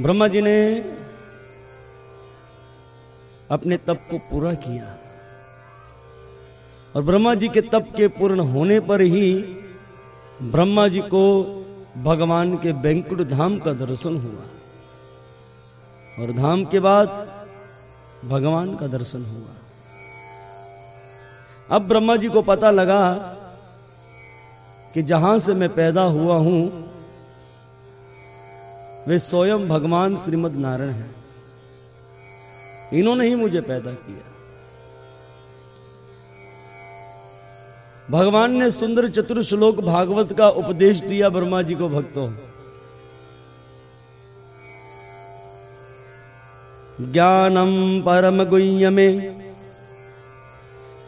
ब्रह्मा जी ने अपने तप को पूरा किया। और ब्रह्मा जी के तप के पूर्ण होने पर ही ब्रह्मा जी को भगवान के बैंकुट धाम का दर्शन हुआ। और धाम के बाद भगवान का दर्शन हुआ। अब ब्रह्मा जी को पता लगा कि जहाँ से मैं पैदा हुआ हूँ वे स्वयं भगवान श्रीमद नारायण हैं। इन्होंने ही मुझे पैदा किया। भगवान ने सुंदर चतुर श्लोक भागवत का उपदेश दिया ब्रह्मा जी को भक्तों। ज्ञानम परम गुह्य में,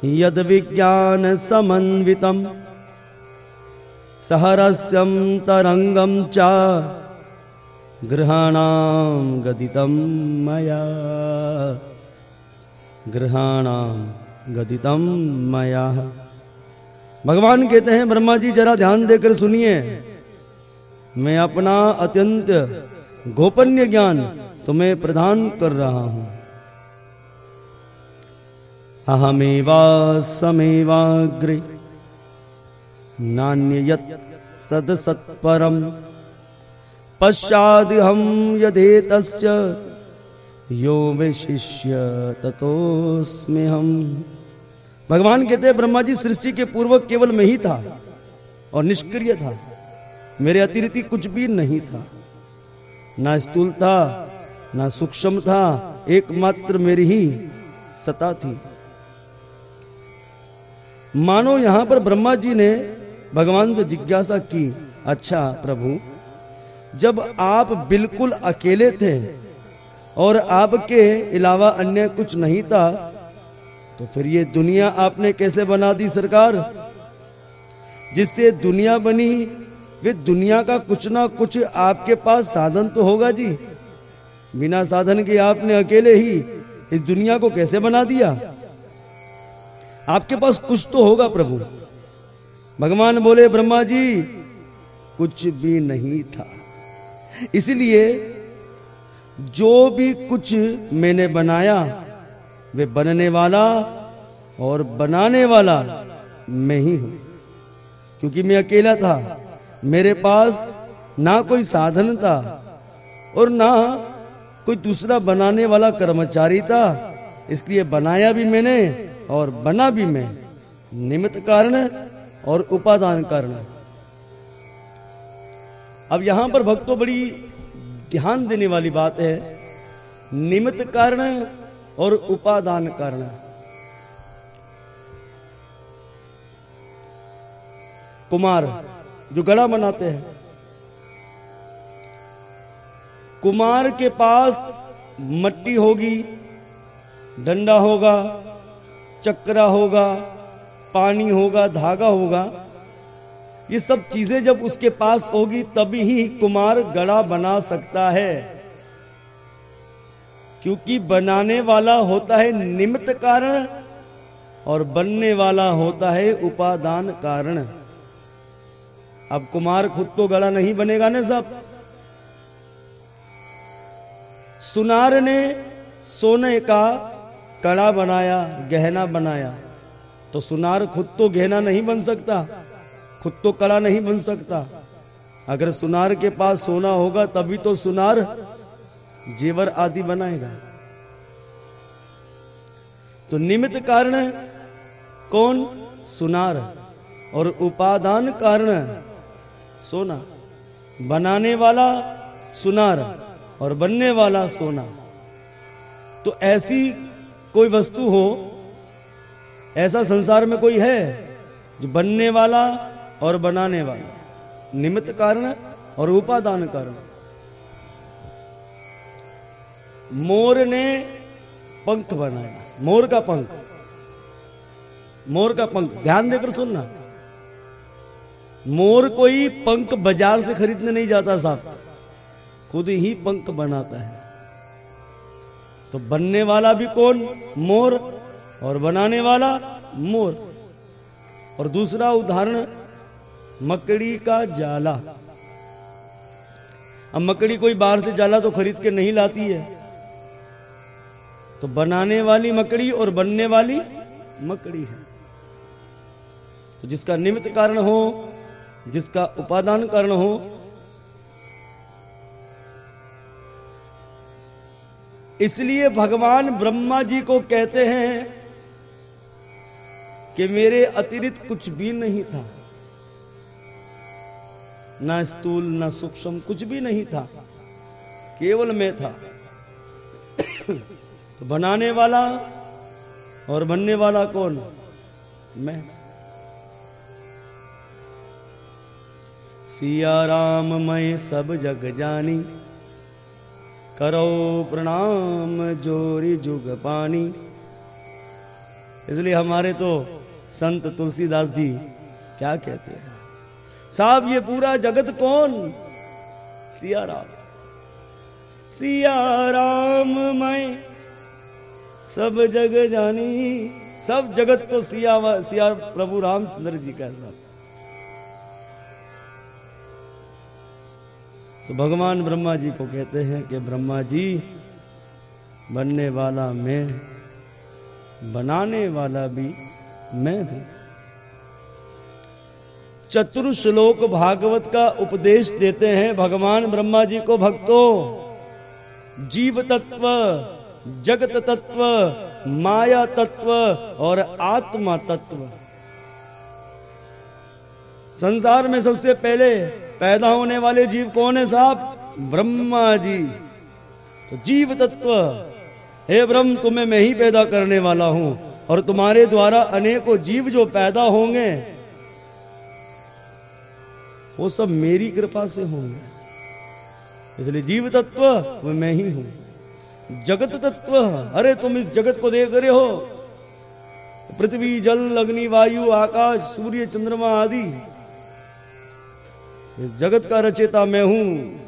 यद विज्ञान समन्वितम, सहरस्यम तरंगम च गृहाणाम गदितम मया। गदितम मया। भगवान कहते हैं, ब्रह्मा जी, जरा ध्यान देकर सुनिए। मैं अपना अत्यंत गोपनीय ज्ञान तुम्हें प्रदान कर रहा हूँ। अहमेवा समेवाग्रे, नान्ययत् सदसत्परम। पश्चाद हम यदेतश्च। यो विशिष्य ततोस्मि हम। भगवान कहते हैं, ब्रह्मा जी, सृष्टि के पूर्वक केवल मैं ही था और निष्क्रिय था। मेरे अतिरिक्त कुछ भी नहीं था। ना स्थूल था, ना सूक्ष्म था, एकमात्र मेरी ही सता थी। मानो यहाँ पर ब्रह्मा जी ने भगवान से जिज्ञासा की अच्छा प्रभु जब आप बिल्कुल अकेले थे और आपके अलावा अन्य कुछ नहीं था तो फिर ये दुनिया आपने कैसे बना दी सरकार? जिससे दुनिया बनी, वे दुनिया का कुछ ना कुछ आपके पास साधन तो होगा जी। बिना साधन के आपने अकेले ही इस दुनिया को कैसे बना दिया? आपके पास कुछ तो होगा प्रभु। भगवान बोले, ब्रह्मा जी, कुछ भी नहीं था। इसलिए जो भी कुछ मैंने बनाया, वे बनने वाला और बनाने वाला मैं ही हूँ। क्योंकि मैं अकेला था, मेरे पास ना कोई साधन था और ना कोई दूसरा बनाने वाला कर्मचारी था। इसलिए बनाया भी मैंने और बना भी मैं। निमित्त कारण और उपादान कारण। अब यहाँ पर भक्तों, बड़ी ध्यान देने वाली बात है। निमित्त कारण और उपादान कारण। कुमार, जो गड़ा बनाते हैं। कुमार के पास मट्टी होगी, डंडा होगा, चक्रा होगा, पानी होगा, धागा होगा। ये सब चीज़ें जब उसके पास होगी, तभी ही कुमार गड़ा बना सकता है। क्योंकि बनाने वाला होता है निमित्त कारण और बनने वाला होता है उपादान कारण। अब कुमार खुद तो गड़ा नहीं बनेगा ना सब सुनार ने सोने का कड़ा बनाया, गहना बनाया तो सुनार खुद तो गहना नहीं बन सकता। खुद तो कड़ा नहीं बन सकता। अगर सुनार के पास सोना होगा, तभी तो सुनार जेवर आदि बनाएगा। तो निमित्त कारण कौन? सुनार। और उपादान कारण सोना। बनाने वाला सुनार और बनने वाला सोना। तो ऐसी कोई वस्तु हो, ऐसा संसार में कोई है, जो बनने वाला और बनाने वाला। निमित्त कारण और उपादान कारण। मोर ने पंख बनाया। मोर का पंख। मोर का पंख। ध्यान देकर सुनना। मोर कोई पंख बाज़ार से खरीदने नहीं जाता साहब। खुद ही पंख बनाता है। तो बनने वाला भी कौन? मोर। और बनाने वाला मोर। और दूसरा उदाहरण मकड़ी का जाला। अब मकड़ी कोई बाहर से जाला तो खरीद के नहीं लाती है। तो बनाने वाली मकड़ी और बनने वाली मकड़ी है। तो जिसका निमित्त कारण हो, जिसका उपादान कारण हो, इसलिए भगवान ब्रह्मा जी को कहते हैं कि मेरे अतिरिक्त कुछ भी नहीं था। ना स्थूल, ना सूक्ष्म, कुछ भी नहीं था। केवल मैं था। तो बनाने वाला और बनने वाला कौन? मैं। सिया राम मैं सब जग जानी, करो प्रणाम जोरी जुग पानी। इसलिए हमारे तो संत तुलसीदास जी क्या कहते हैं? साहब, ये पूरा जगत कौन? सिया राम। सिया राम मैं सब जग जानी। सब जगत तो सिया सिया प्रभु रामचंद्र जी का साहब। तो भगवान ब्रह्मा जी को कहते हैं कि ब्रह्मा जी, बनने वाला मैं, बनाने वाला भी मैं हूँ। चतुर श्लोक भागवत का उपदेश देते हैं। भगवान ब्रह्मा जी को भक्तों, जीव तत्व, जगत तत्व, माया तत्व और आत्मा तत्व। संसार में सबसे पहले पैदा होने वाले जीव कौन है साहब? ब्रह्मा जी। तो जीव तत्व। हे ब्रह्म, तुम्हें मैं ही पैदा करने वाला हूँ और तुम्हारे द्वारा अनेकों जीव जो पैदा होंगे वो सब मेरी कृपा से होंगे। इसलिए जीव तत्व, वो मैं ही हूँ। जगत तत्व, अरे तुम इस जगत को देख रहे हो? पृथ्वी, जल, अग्नि, वायु, आकाश, सूर्य, चंद्रमा आदि। इस जगत का रचेता मैं हूँ।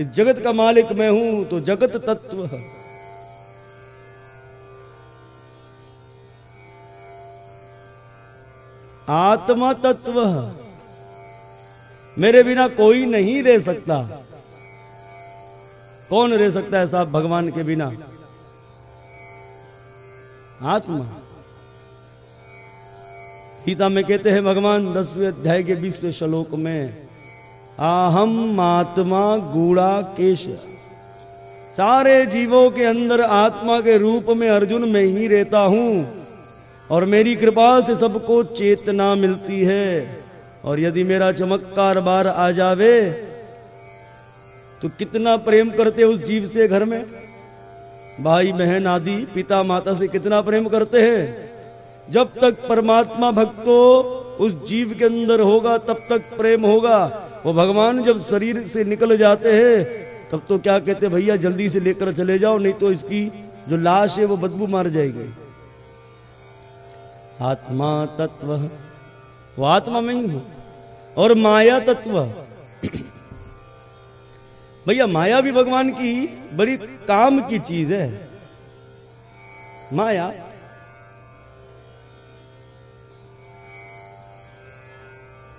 इस जगत का मालिक मैं हूँ तो जगत तत्व। आत्मा तत्व। मेरे बिना कोई नहीं रह सकता। कौन रह सकता है साहब भगवान के बिना? आत्मा। गीता में कहते हैं, भगवान, दसवें अध्याय के बीसवें श्लोक में, आहम आत्मा गूढ़ा केश। सारे जीवों के अंदर आत्मा के रूप में अर्जुन में ही रहता हूँ, और मेरी कृपा से सबको चेतना मिलती है। और यदि मेरा चमत्कार बार आ जावे तो कितना प्रेम करते उस जीव से घर में? भाई, बहन आदि, पिता माता से कितना प्रेम करते हैं? जब तक परमात्मा भक्तो उस जीव के अंदर होगा, तब तक प्रेम होगा। वो भगवान जब शरीर से निकल जाते हैं, तब तो क्या कहते भैया, जल्दी से लेकर चले जाओ, नहीं तो इसकी जो लाश है, वो बदबू मार जाएगी। आत्मा तत्व, वो आत्मा में ही हूँ। और माया तत्व। भैया, माया भी भगवान की बड़ी काम की चीज़ है। माया।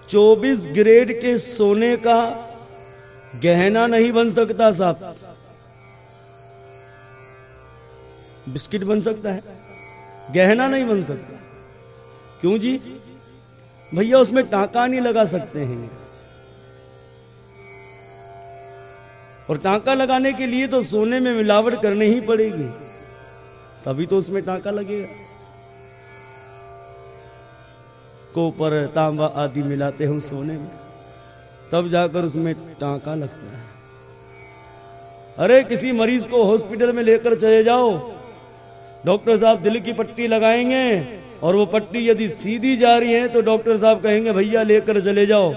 चौबीस ग्रेड के सोने का गहना नहीं बन सकता साहब। बिस्किट बन सकता है। गहना नहीं बन सकता। क्यों जी? भैया, उसमें टाका नहीं लगा सकते हैं। और टाका लगाने के लिए तो सोने में मिलावट करनी ही पड़ेगी। तभी तो उसमें टाका लगेगा। कोपर, तांबा आदि मिलाते हैं सोने में। तब जाकर उसमें टाका लगता है। अरे, किसी मरीज़ को हॉस्पिटल में लेकर चले जाओ। डॉक्टर साहब दिल की पट्टी लगाएँगे। और वो पट्टी यदि सीधी जा रही है तो डॉक्टर साहब कहेंगे, भैया, लेकर चले जाओ।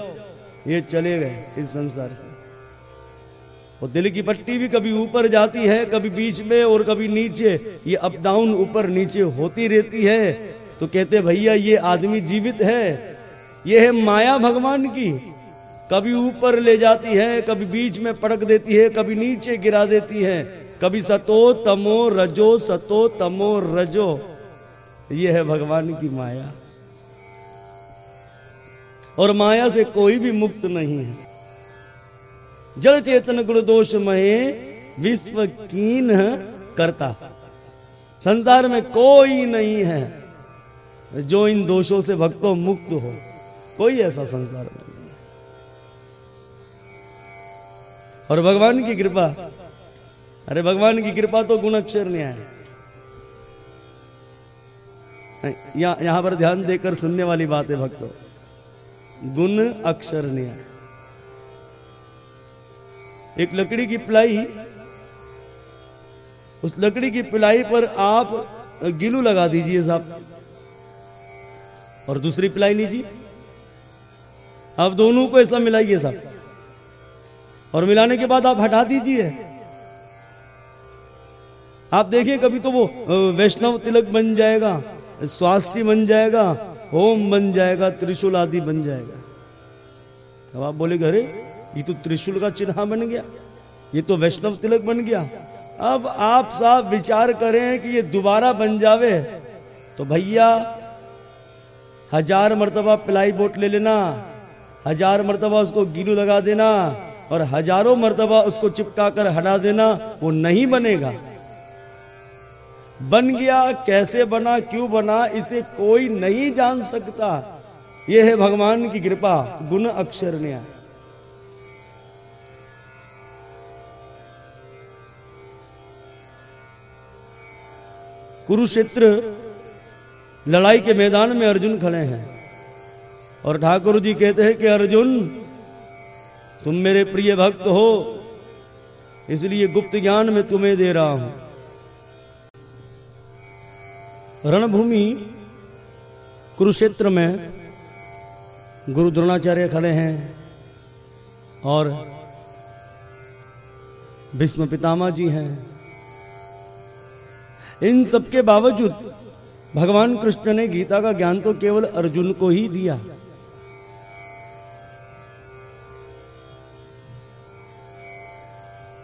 ये चले गए इस संसार से। और दिल की पट्टी भी कभी ऊपर जाती है, कभी बीच में और कभी नीचे। ये अप डाउन ऊपर नीचे होती रहती है। तो कहते, भैया, ये आदमी जीवित है। ये है माया भगवान की। कभी ऊपर ले जाती है, कभी बीच में पड़क देती है, कभी नीचे गिरा देती है। कभी सतो तमो रजो, सतो तमो रजो। ये है भगवान की माया। और माया से कोई भी मुक्त नहीं है। जड़ चेतन गुण दोष महे, विश्व कीन करता। संसार में कोई नहीं है जो इन दोषों से भक्तों मुक्त हो। कोई ऐसा संसार में नहीं और भगवान की कृपा, अरे भगवान की कृपा तो गुण अक्षर न्याय यहाँ यहाँ पर ध्यान देकर सुनने वाली बात है भक्तों। गुण अक्षर न्याय एक लकड़ी की पिलाई, उस लकड़ी की पिलाई पर आप गिलू लगा दीजिए साहब। और दूसरी पिलाई लीजिए। आप दोनों को ऐसा मिलाइए साहब। और मिलाने के बाद आप हटा दीजिए। आप देखिए, कभी तो वो वैष्णव तिलक बन जाएगा। स्वास्थ्य बन जाएगा, होम बन जाएगा, त्रिशूल आदि बन जाएगा। अब आप बोले, अरे, ये तो त्रिशूल का चिन्ह बन गया, ये तो वैष्णव तिलक बन गया। अब आप साहब विचार करें कि ये दोबारा बन जावे तो भैया, हज़ार मरतबा प्लाई बोट ले लेना, हज़ार मरतबा उसको गीलू लगा देना, और हज़ारों मरतबा उसको चिपका कर हटा देना, वो नहीं बनेगा। बन गया, कैसे बना, क्यों बना, इसे कोई नहीं जान सकता। यह है भगवान की कृपा, गुण अक्षर न्याय कुरुक्षेत्र लड़ाई के मैदान में अर्जुन खड़े हैं और ठाकुर जी कहते हैं कि, अर्जुन, तुम मेरे प्रिय भक्त हो, इसलिए गुप्त ज्ञान में तुम्हें दे रहा हूँ। रणभूमि कुरुक्षेत्र में गुरु द्रोणाचार्य खड़े हैं और भीष्म पितामह जी हैं। इन सबके बावजूद भगवान कृष्ण ने गीता का ज्ञान तो केवल अर्जुन को ही दिया।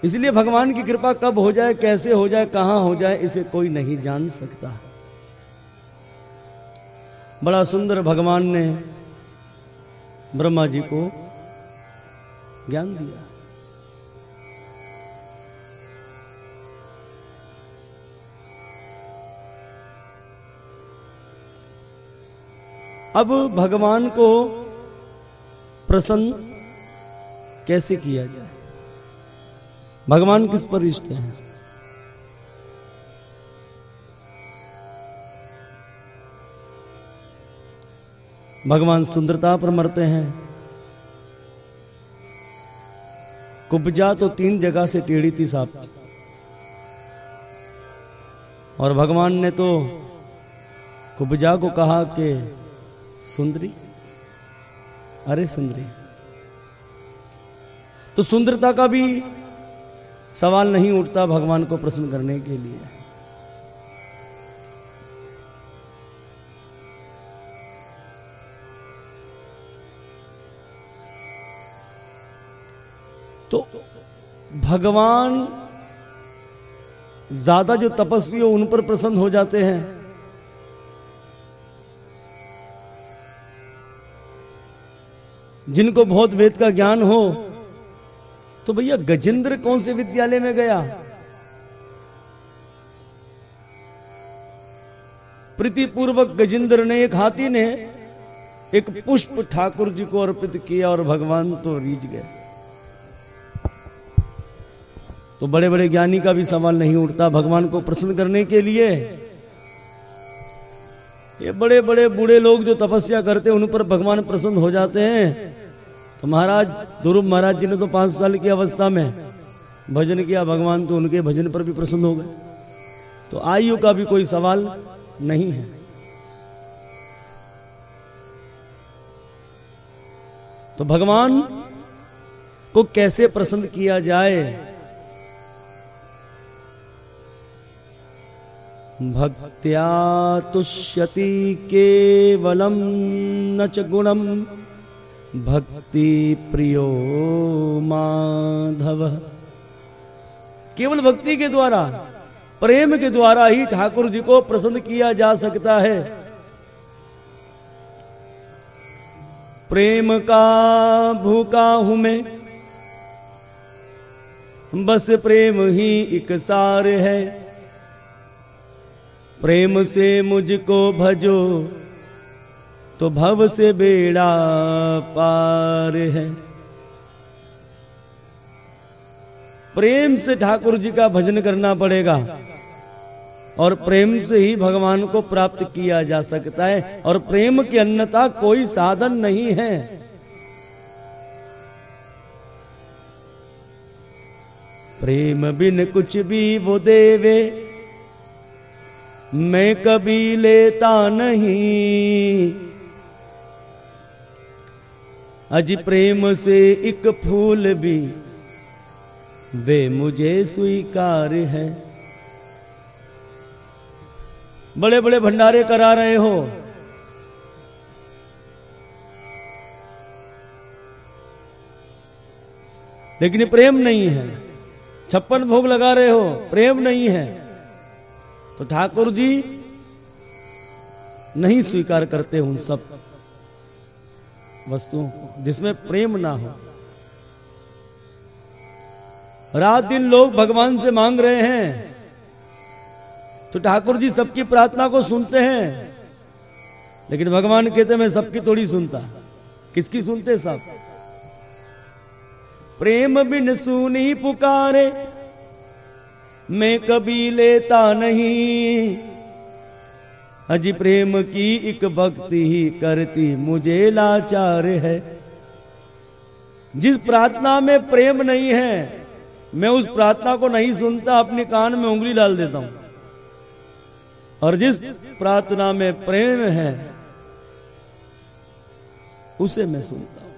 इसलिए भगवान की कृपा कब हो जाए, कैसे हो जाए, कहाँ हो जाए, इसे कोई नहीं जान सकता। बड़ा सुंदर भगवान ने ब्रह्मा जी को ज्ञान दिया। अब भगवान को प्रसन्न कैसे किया जाए? भगवान किस पर इष्ट है? भगवान सुंदरता पर मरते हैं। कुब्जा तो तीन जगह से टेढ़ी थी साहब। और भगवान ने तो कुब्जा को कहा कि, सुंदरी, अरे सुंदरी। तो सुंदरता का भी सवाल नहीं उठता भगवान को प्रसन्न करने के लिए। भगवान ज़्यादा जो तपस्वी हो, उन पर प्रसन्न हो जाते हैं। जिनको बहुत वेद का ज्ञान हो तो भैया गजेंद्र कौन से विद्यालय में गया? प्रीतिपूर्वक गजेंद्र ने एक हाथी ने एक पुष्प ठाकुर जी को अर्पित किया और भगवान तो रीझ गए। तो बड़े बड़े ज्ञानी का भी सवाल नहीं उठता भगवान को प्रसन्न करने के लिए। ये बड़े बड़े बूढ़े लोग जो तपस्या करते हैं, उन पर भगवान प्रसन्न हो जाते हैं। तो महाराज ध्रुव महाराज जी ने तो पाँच साल की अवस्था में भजन किया, भगवान तो उनके भजन पर भी प्रसन्न हो गए। तो आयु का भी कोई सवाल नहीं है। तो भगवान को कैसे प्रसन्न किया जाए? भक्त्या तुष्यति केवलम न च भक्ति प्रियो माधव। केवल भक्ति के द्वारा, प्रेम के द्वारा ही ठाकुर जी को प्रसन्न किया जा सकता है। प्रेम का भूखा हूँ मैं। बस प्रेम ही एक सार है। प्रेम से मुझको भजो तो भव से बेड़ा पार है। प्रेम से ठाकुर जी का भजन करना पड़ेगा, और प्रेम से ही भगवान को प्राप्त किया जा सकता है, और प्रेम की अन्यता कोई साधन नहीं है। प्रेम बिन कुछ भी वो देवे मैं कभी लेता नहीं। अज प्रेम से एक फूल भी वे मुझे स्वीकार है। बड़े बड़े भंडारे करा रहे हो। लेकिन प्रेम नहीं है। छप्पन भोग लगा रहे हो, प्रेम नहीं है। तो ठाकुर जी नहीं स्वीकार करते उन सब वस्तुओं को, जिसमें प्रेम ना हो। रात दिन लोग भगवान से मांग रहे हैं। तो ठाकुर जी सबकी प्रार्थना को सुनते हैं, लेकिन भगवान कहते, मैं सबकी थोड़ी सुनता। किसकी सुनते सब? प्रेम बिन सुनी पुकारे मैं कभी लेता नहीं। अजी प्रेम की एक भक्ति ही करती, मुझे लाचार है। जिस प्रार्थना में प्रेम नहीं है, मैं उस प्रार्थना को नहीं सुनता, अपने कान में उंगली डाल देता हूँ। और जिस प्रार्थना में प्रेम है, उसे मैं सुनता हूँ।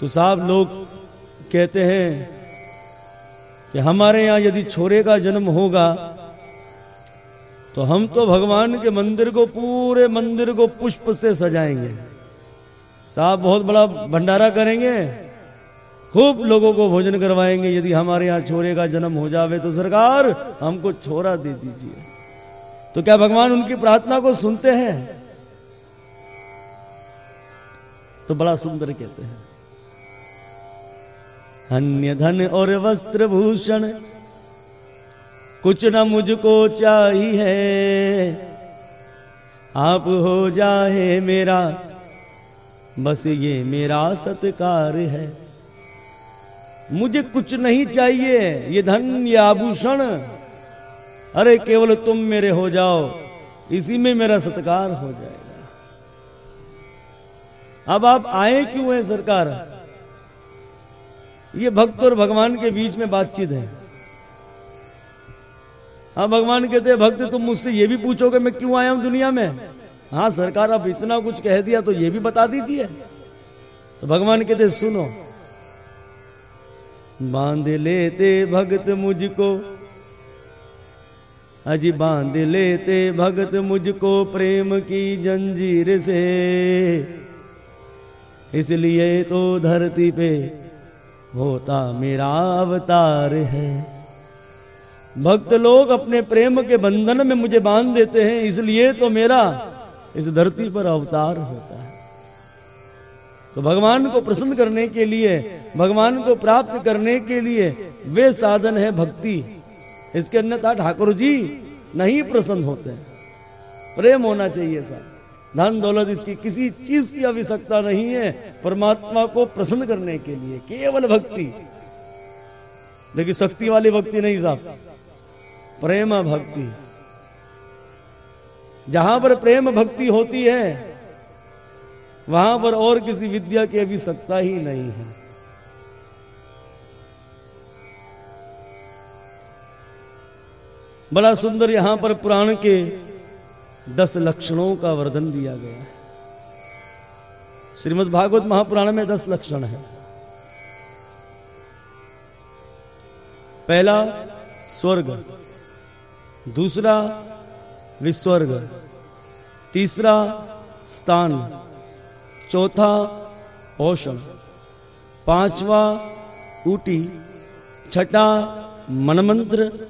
तो साहब लोग कहते हैं कि हमारे यहाँ यदि छोरे का जन्म होगा तो हम तो भगवान के मंदिर को पूरे मंदिर को पुष्प से सजाएँगे। साहब बहुत बड़ा भंडारा करेंगे, खूब लोगों को भोजन करवाएँगे। यदि हमारे यहाँ छोरे का जन्म हो जावे तो सरकार हमको छोरा दे दीजिए। तो क्या भगवान उनकी प्रार्थना को सुनते हैं? तो बड़ा सुंदर कहते हैं। अन्य धन और वस्त्र भूषण कुछ न मुझको चाहिए आप हो जाए मेरा, बस ये मेरा सत्कार है। मुझे कुछ नहीं चाहिए, ये धन, ये आभूषण। अरे केवल तुम मेरे हो जाओ, इसी में मेरा सत्कार हो जाएगा। अब आप आए क्यों हैं सरकार? ये भक्त और भगवान के बीच में बातचीत है। हाँ भगवान कहते हैं, भक्त, तुम मुझसे ये भी पूछोगे, मैं क्यों आया हूँ दुनिया में? हाँ सरकार अब इतना कुछ कह दिया तो ये भी बता दीजिए। तो भगवान कहते सुनो, बाँध लेते भगत मुझको, अजी बाँध लेते भगत मुझको प्रेम की जंजीर से, इसलिए तो धरती पे होता मेरा अवतार है। भक्त लोग अपने प्रेम के बंधन में मुझे बाँध देते हैं, इसलिए तो मेरा इस धरती पर अवतार होता है। तो भगवान को प्रसन्न करने के लिए, भगवान को प्राप्त करने के लिए वे साधन है भक्ति। इसके अन्यथा ठाकुर जी नहीं प्रसन्न होते। प्रेम होना चाहिए सर धन दौलत इसकी किसी चीज़ की आवश्यकता नहीं है परमात्मा को प्रसन्न करने के लिए, केवल भक्ति। लेकिन शक्ति वाली भक्ति नहीं साहब, प्रेम भक्ति। जहाँ पर प्रेम भक्ति होती है, वहाँ पर और किसी विद्या की सकता ही नहीं है। बड़ा सुंदर यहाँ पर पुराण के दस लक्षणों का वर्णन दिया गया है। श्रीमद् भागवत महापुराण में दस लक्षण है। पहला, स्वर्ग। दूसरा, विस्वर्ग। तीसरा, स्थान। चौथा पोषण पांचवा, ऊटी। छठा, मनमंत्र।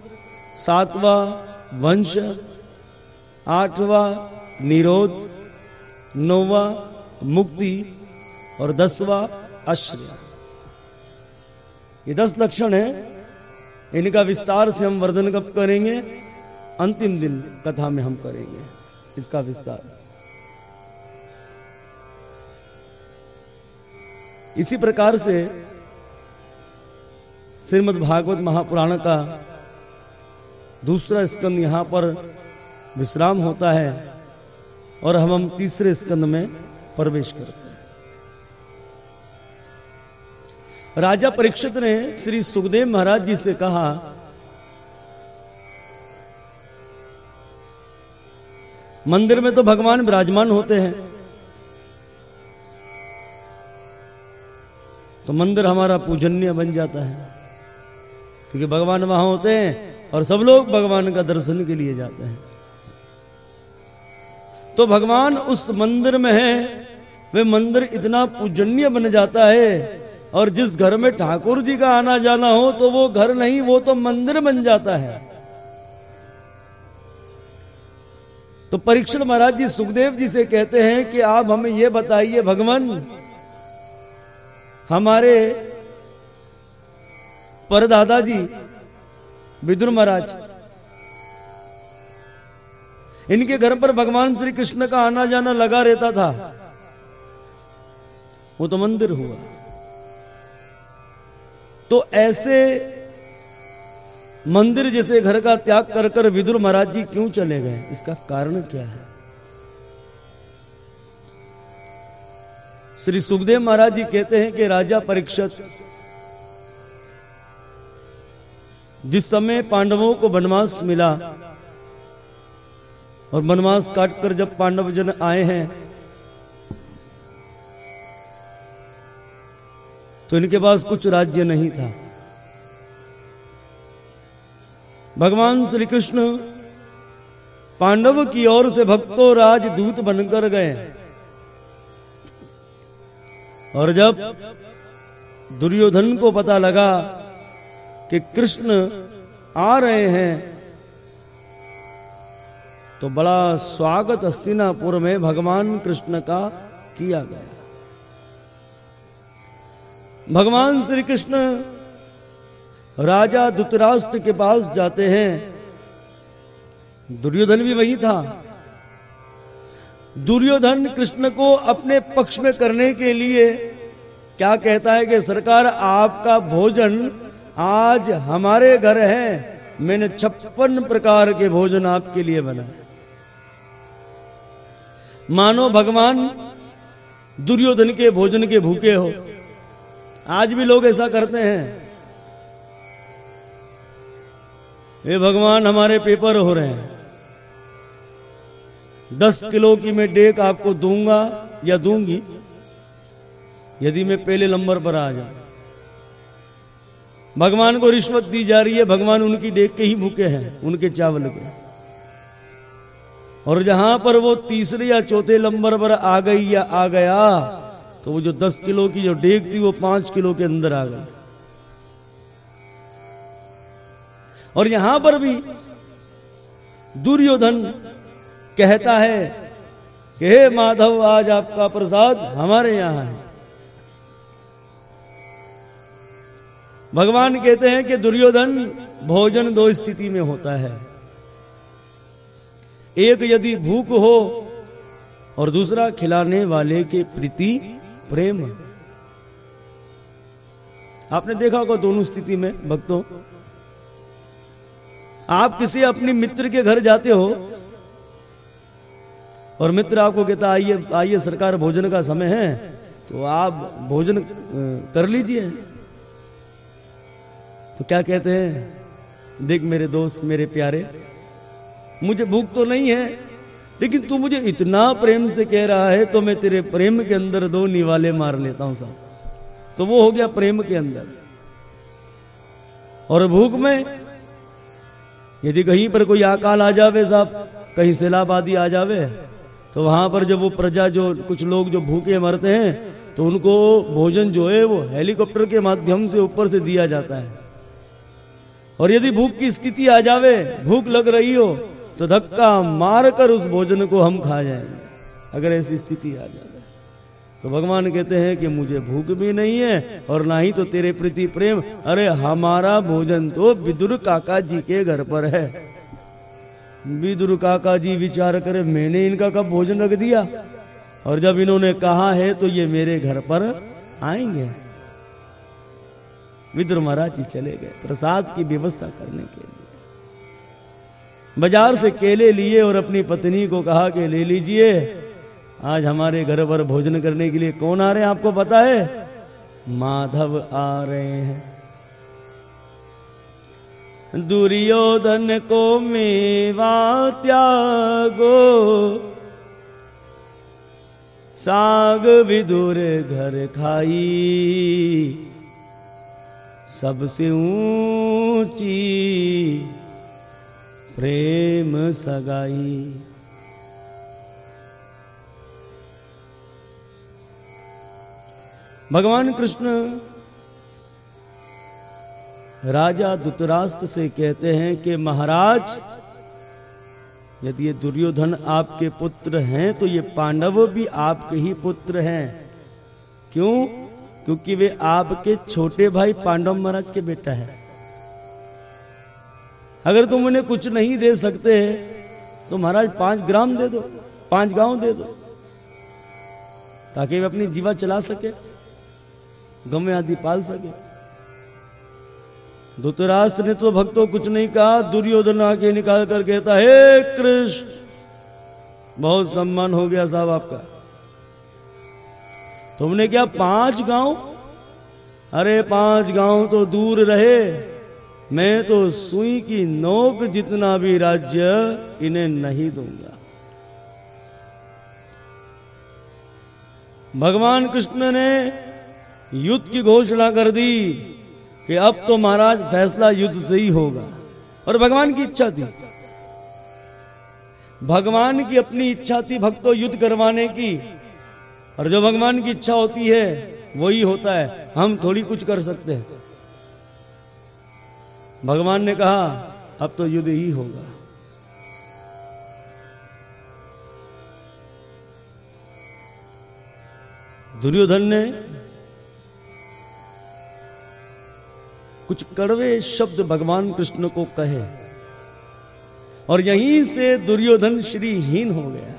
सातवा, वंश। आठवा निरोध, नौवा मुक्ति और दसवा आश्रय। ये दस लक्षण है। इनका विस्तार से हम वर्धन कब करेंगे? अंतिम दिन कथा में हम करेंगे इसका विस्तार। इसी प्रकार से श्रीमद् भागवत महापुराण का दूसरा स्कंद यहाँ पर विश्राम होता है और हम हम तीसरे स्कंद में प्रवेश करते हैं। राजा परीक्षित ने श्री सुखदेव महाराज जी से कहा, मंदिर में तो भगवान विराजमान होते हैं तो मंदिर हमारा पूजनीय बन जाता है, क्योंकि भगवान वहाँ होते हैं और सब लोग भगवान का दर्शन के लिए जाते हैं। तो भगवान उस मंदिर में है। वे मंदिर इतना पूजनीय बन जाता है और जिस घर में ठाकुर जी का आना जाना हो तो वो घर नहीं, वो तो मंदिर बन जाता है। तो परीक्षित महाराज जी सुखदेव जी से कहते हैं कि आप हमें यह बताइए, भगवान, हमारे परदादा जी, विदुर महाराज इनके घर पर भगवान श्री कृष्ण का आना जाना लगा रहता था। वो तो मंदिर हुआ। तो ऐसे मंदिर जैसे घर का त्याग कर कर विदुर महाराज जी क्यों चले गए? इसका कारण क्या है? श्री सुखदेव महाराज जी कहते हैं कि राजा परीक्षित, जिस समय पांडवों को वनवास मिला और वनवास काटकर जब पांडव जन आए हैं तो इनके पास कुछ राज्य नहीं था। भगवान श्री कृष्ण पांडव की ओर से भक्तों राजदूत बनकर गए। और जब दुर्योधन को पता लगा कि कृष्ण आ रहे हैं तो बड़ा स्वागत हस्तिनापुर में भगवान कृष्ण का किया गया। भगवान श्री कृष्ण राजा दुतराष्ट्र के पास जाते हैं। दुर्योधन भी वही था। दुर्योधन कृष्ण को अपने पक्ष में करने के लिए क्या कहता है कि, सरकार, आपका भोजन आज हमारे घर है। मैंने छप्पन प्रकार के भोजन आपके लिए बना मानो भगवान दुर्योधन के भोजन के भूखे हो। आज भी लोग ऐसा करते हैं। ये भगवान, हमारे पेपर हो रहे हैं। दस किलो की मैं डेक आपको दूँगा या दूँगी, यदि मैं पहले नंबर पर आ जाऊँ। भगवान को रिश्वत दी जा रही है, भगवान उनकी डेक के ही भूखे हैं, उनके चावल के। और जहाँ पर वो तीसरे या चौथे नंबर पर आ गई या आ गया तो वो जो दस किलो की जो डेग थी, वो पाँच किलो के अंदर आ गई। और यहाँ पर भी दुर्योधन कहता है कि, हे माधव, आज आपका प्रसाद हमारे यहाँ है। भगवान कहते हैं कि दुर्योधन भोजन दो स्थिति में होता है। एक यदि भूख हो और दूसरा खिलाने वाले के प्रति प्रेम। आपने देखा होगा दोनों स्थिति में, भक्तों? आप किसी अपने मित्र के घर जाते हो और मित्र आपको कहता, आइए आइए, सरकार, भोजन का समय है। तो आप भोजन कर लीजिए। तो क्या कहते हैं? देख मेरे दोस्त, मेरे प्यारे मुझे भूख तो नहीं है, लेकिन तू मुझे इतना प्रेम से कह रहा है तो मैं तेरे प्रेम के अंदर दो निवाले मार लेता हूँ साहब। तो वो हो गया प्रेम के अंदर। और भूख में, यदि कहीं पर कोई अकाल आ जावे साहब, कहीं सैलाब आदि आ जावे तो वहाँ पर जब वो प्रजा जो, कुछ लोग जो भूखे मरते हैं तो उनको भोजन जो है, वो हेलीकॉप्टर के माध्यम से ऊपर से दिया जाता है। और यदि भूख की स्थिति आ जावे, भूख लग रही हो तो धक्का मार कर उस भोजन को हम खा जाएँगे अगर ऐसी स्थिति आ जाए। तो भगवान कहते हैं कि मुझे भूख भी नहीं है और ना ही तो तेरे प्रति प्रेम। अरे, हमारा भोजन तो विदुर काका जी के घर पर है। विदुर काका जी विचार करे, मैंने इनका कब भोजन रख दिया? और जब इन्होंने कहा है तो ये मेरे घर पर आएँगे। विदुर महाराज जी चले गए प्रसाद की व्यवस्था करने के लिए। बाज़ार से केले लिए और अपनी पत्नी को कहा कि ले लीजिए। आज हमारे घर पर भोजन करने के लिए कौन आ रहे हैं, आपको पता है? माधव आ रहे हैं। दुर्योधन को मेवा त्यागो। साग विदुर घर खाई। सबसे ऊँची प्रेम सगाई। भगवान कृष्ण राजा दुतराष्ट्र से कहते हैं कि, महाराज, यदि ये दुर्योधन आपके पुत्र हैं तो ये पांडव भी आपके ही पुत्र हैं। क्यों? क्योंकि वे आपके छोटे भाई पांडव महाराज के बेटा है। अगर तुम उन्हें कुछ नहीं दे सकते तो महाराज पाँच ग्राम दे दो, पाँच गाँव दे दो, ताकि वे अपनी जीवा चला सके गमे आदि पाल सके। धुतराष्ट्र ने तो भक्तों कुछ नहीं कहा, दुर्योधन आके निकाल कर कहता, हे कृष्ण, बहुत सम्मान हो गया साहब आपका। तुमने क्या पाँच गाँव? अरे पाँच गाँव तो दूर रहे मैं तो सुई की नोक जितना भी राज्य इन्हें नहीं दूँगा। भगवान कृष्ण ने युद्ध की घोषणा कर दी कि अब तो महाराज फैसला युद्ध से ही होगा, और भगवान की इच्छा थी। भगवान की अपनी इच्छा थी भक्तों युद्ध करवाने की, और जो भगवान की इच्छा होती है, वही होता है। हम थोड़ी कुछ कर सकते हैं। भगवान ने कहा, अब तो युद्ध ही होगा। दुर्योधन ने कुछ कड़वे शब्द भगवान कृष्ण को कहे, और यहीं से दुर्योधन श्रीहीन हो गया,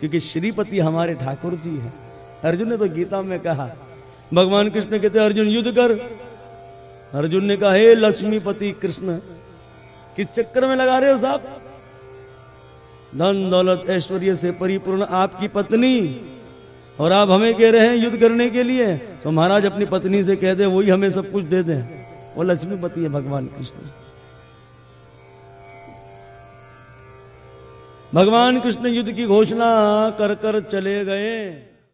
क्योंकि श्रीपति हमारे ठाकुर जी हैं। अर्जुन ने तो गीता में कहा, भगवान कृष्ण कहते, अर्जुन, युद्ध कर। अर्जुन ने कहा, हे लक्ष्मीपति कृष्ण, किस चक्कर में लगा रहे हो साहब? धन दौलत ऐश्वर्य से परिपूर्ण आपकी पत्नी, और आप हमें कह रहे हैं युद्ध करने के लिए तो महाराज अपनी पत्नी से कह दे, वही हमें सब कुछ दे दे। वो लक्ष्मीपति है भगवान कृष्ण। भगवान कृष्ण युद्ध की घोषणा कर कर चले गए।